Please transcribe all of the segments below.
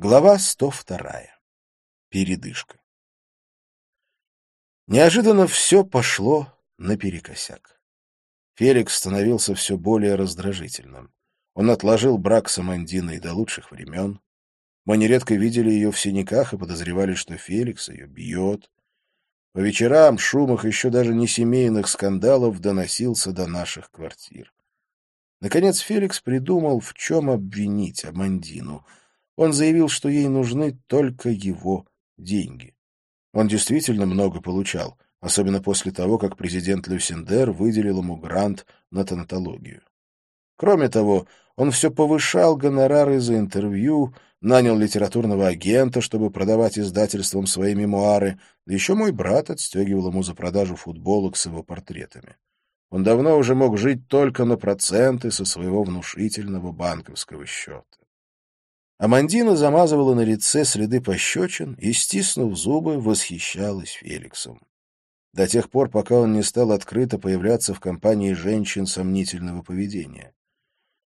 Глава 102. Передышка. Неожиданно все пошло наперекосяк. Феликс становился все более раздражительным. Он отложил брак с Амандиной до лучших времен. Мы нередко видели ее в синяках и подозревали, что Феликс ее бьет. По вечерам шум их еще даже не семейных скандалов доносился до наших квартир. Наконец Феликс придумал, в чем обвинить Амандину — он заявил, что ей нужны только его деньги. Он действительно много получал, особенно после того, как президент Люсендер выделил ему грант на тонатологию. Кроме того, он все повышал гонорары за интервью, нанял литературного агента, чтобы продавать издательствам свои мемуары, да еще мой брат отстегивал ему за продажу футболок с его портретами. Он давно уже мог жить только на проценты со своего внушительного банковского счета. Амандина замазывала на лице следы пощечин и, стиснув зубы, восхищалась Феликсом. До тех пор, пока он не стал открыто появляться в компании женщин сомнительного поведения.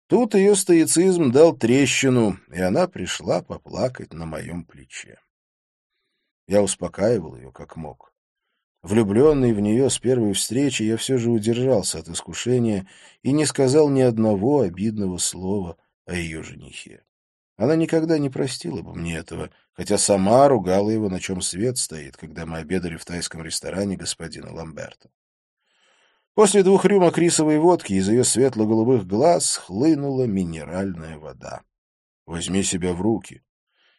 Тут ее стоицизм дал трещину, и она пришла поплакать на моем плече. Я успокаивал ее как мог. Влюбленный в нее с первой встречи, я все же удержался от искушения и не сказал ни одного обидного слова о ее женихе. Она никогда не простила бы мне этого, хотя сама ругала его, на чем свет стоит, когда мы обедали в тайском ресторане господина Ламберта. После двух рюмок рисовой водки из ее светло-голубых глаз хлынула минеральная вода. Возьми себя в руки.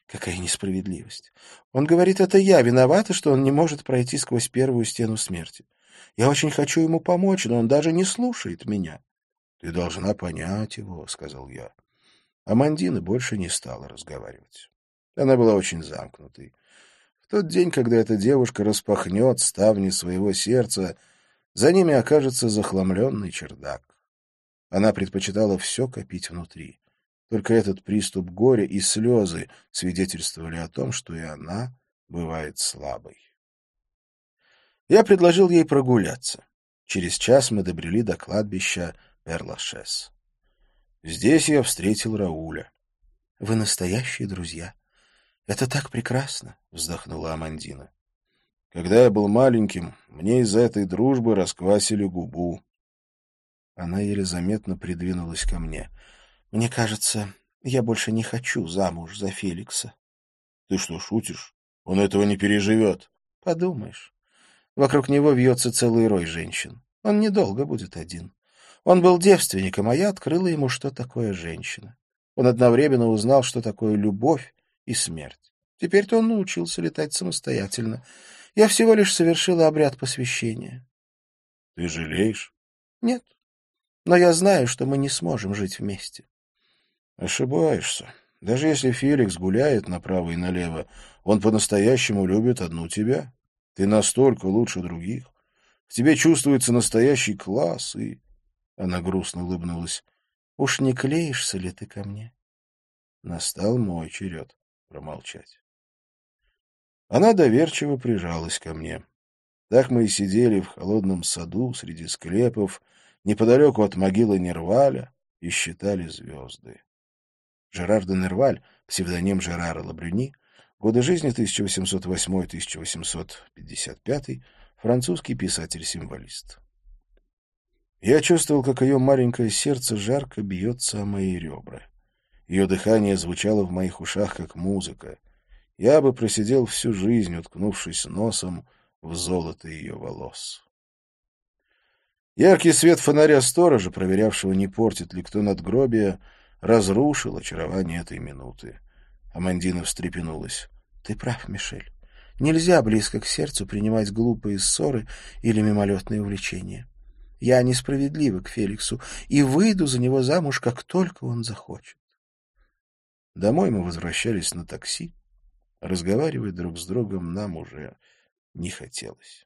Какая несправедливость. Он говорит, это я виновата, что он не может пройти сквозь первую стену смерти. Я очень хочу ему помочь, но он даже не слушает меня. — Ты должна понять его, — сказал я. Амандина больше не стала разговаривать. Она была очень замкнутой. В тот день, когда эта девушка распахнет ставни своего сердца, за ними окажется захламленный чердак. Она предпочитала все копить внутри. Только этот приступ горя и слезы свидетельствовали о том, что и она бывает слабой. Я предложил ей прогуляться. Через час мы добрели до кладбища Перлашес. Здесь я встретил Рауля. — Вы настоящие друзья. Это так прекрасно, — вздохнула Амандина. Когда я был маленьким, мне из-за этой дружбы расквасили губу. Она еле заметно придвинулась ко мне. — Мне кажется, я больше не хочу замуж за Феликса. — Ты что, шутишь? Он этого не переживет. — Подумаешь. Вокруг него вьется целый рой женщин. Он недолго будет один. Он был девственником, а я открыла ему, что такое женщина. Он одновременно узнал, что такое любовь и смерть. Теперь-то он научился летать самостоятельно. Я всего лишь совершила обряд посвящения. — Ты жалеешь? — Нет. Но я знаю, что мы не сможем жить вместе. — Ошибаешься. Даже если Феликс гуляет направо и налево, он по-настоящему любит одну тебя. Ты настолько лучше других. В тебе чувствуется настоящий класс, и она грустно улыбнулась. — Уж не клеишься ли ты ко мне? Настал мой черед промолчать. Она доверчиво прижалась ко мне. Так мы и сидели в холодном саду среди склепов, неподалеку от могилы Нерваля, и считали звезды. Жерар де Нерваль, псевдоним Жерара Лабрюни, годы жизни 1808-1855, французский писатель-символист. Я чувствовал, как ее маленькое сердце жарко бьется о мои ребра. Ее дыхание звучало в моих ушах, как музыка. Я бы просидел всю жизнь, уткнувшись носом в золото ее волос. Яркий свет фонаря сторожа, проверявшего, не портит ли кто надгробие, разрушил очарование этой минуты. Амандина встрепенулась. — Ты прав, Мишель. Нельзя близко к сердцу принимать глупые ссоры или мимолетные увлечения. Я несправедлива к Феликсу и выйду за него замуж, как только он захочет. Домой мы возвращались на такси. Разговаривать друг с другом нам уже не хотелось.